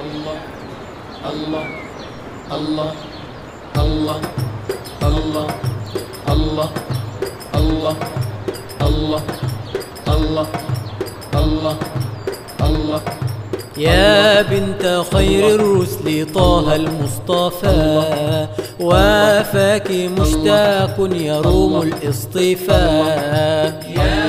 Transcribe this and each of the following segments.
الله الله الله الله الله الله الله الله الله الله يا بنت خير الرسل طه المصطفى وافاك مشتاق يروم الاصطفاء يا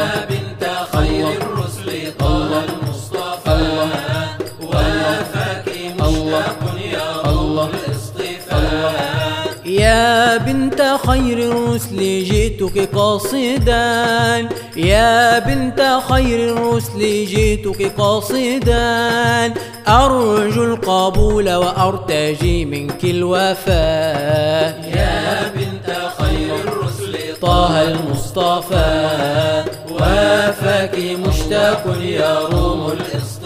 بنت خير الرسل جئتك قاصدا. يا بنت خير الرسل جئتك قاصدا. أرجو القبول وأرتجي منك الوفاء. يا بنت خير الرسل طه المصطفى. وافاك مشتاق يروم الاصطفاء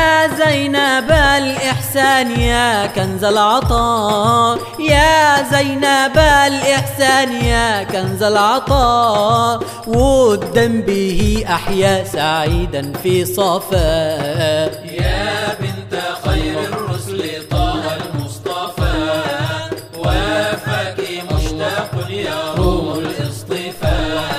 يا زينب الإحسان يا كنز العطاء. يا زينب الإحسان يا كنز العطاء. ودا به أحيا سعيدا في صفاء يا بنت خير الرسل طه المصطفى. وافاك مشتاق يروم الاصطفاء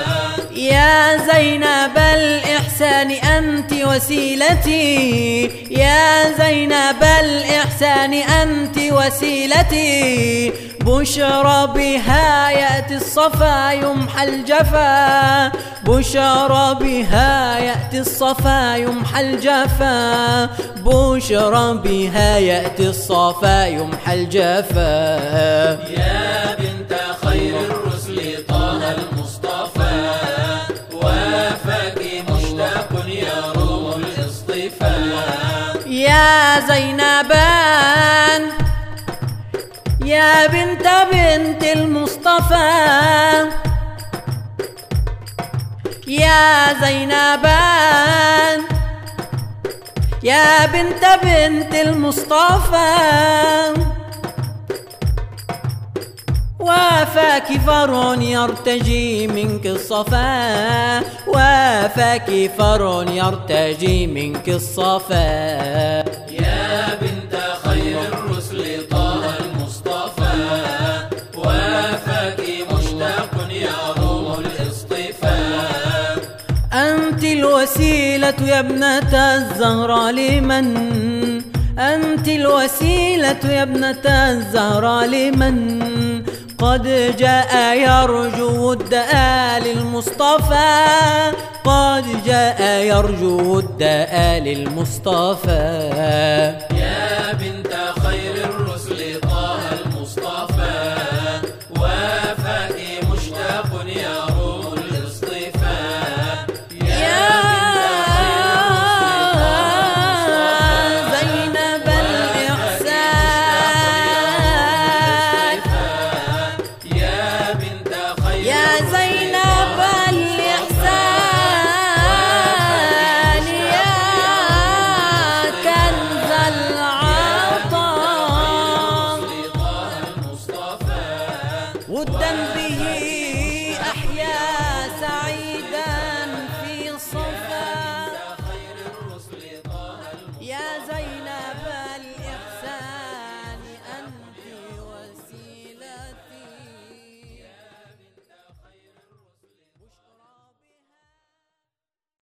يا زينب الإحسان أنت وسيلتي. يا زينب الإحسان أنت وسيلتي. بشرى بها يأتي الصفا يمحى الجفا. بشرى بها يأتي الصفا يمحى الجفا. بشرى بها يأتي الصفا يمحى الجفا. يا زينبان يا بنت بنت المصطفى. يا زينبان يا بنت بنت المصطفى. وافاك فرع يرتجي منك الصفا. وافاك فرع يرتجي منك الصفا. الوسيلة يا ابنة الزهراء لمن؟ أنت الوسيلة يا ابنة الزهراء لمن؟ قد جاء يرجو ود آل المصطفى قد جاء يرجو ود آل والدم به